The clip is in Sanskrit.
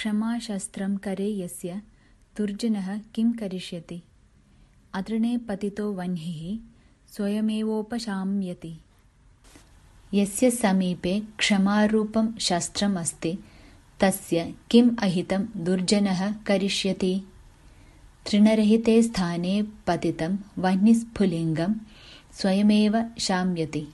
क्षमाशस्त्रं करे यस्य दुर्जनः किं करिष्यति? अतृणे पतितो वह्निः स्वयमेवोपशाम्यति। यस्य समीपे क्षमारूपं शस्त्रम् अस्ति तस्य किम् अहितं दुर्जनः करिष्यति? तृणरहिते स्थाने पतितं वह्निस्फुलिङ्गं स्वयमेव शाम्यति।